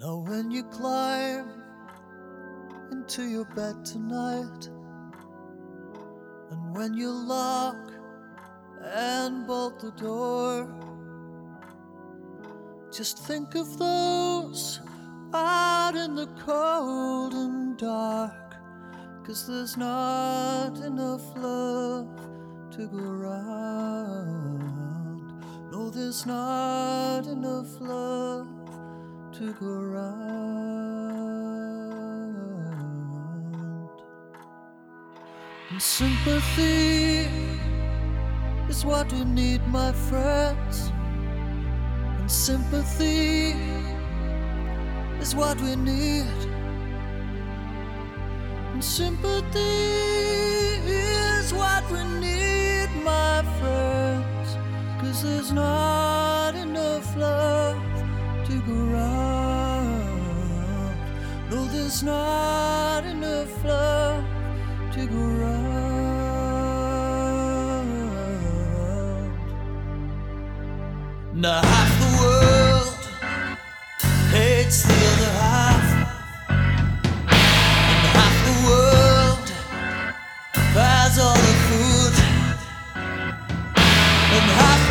Now, when you climb into your bed tonight, and when you lock and bolt the door, just think of those out in the cold and dark. Cause there's not enough love to go around. No, there's not enough love to go around. And sympathy is what we need, my friends. And sympathy is what we need. And sympathy there's not enough love to go round. Now half the world hates the other half, and half the world buys all the food, and half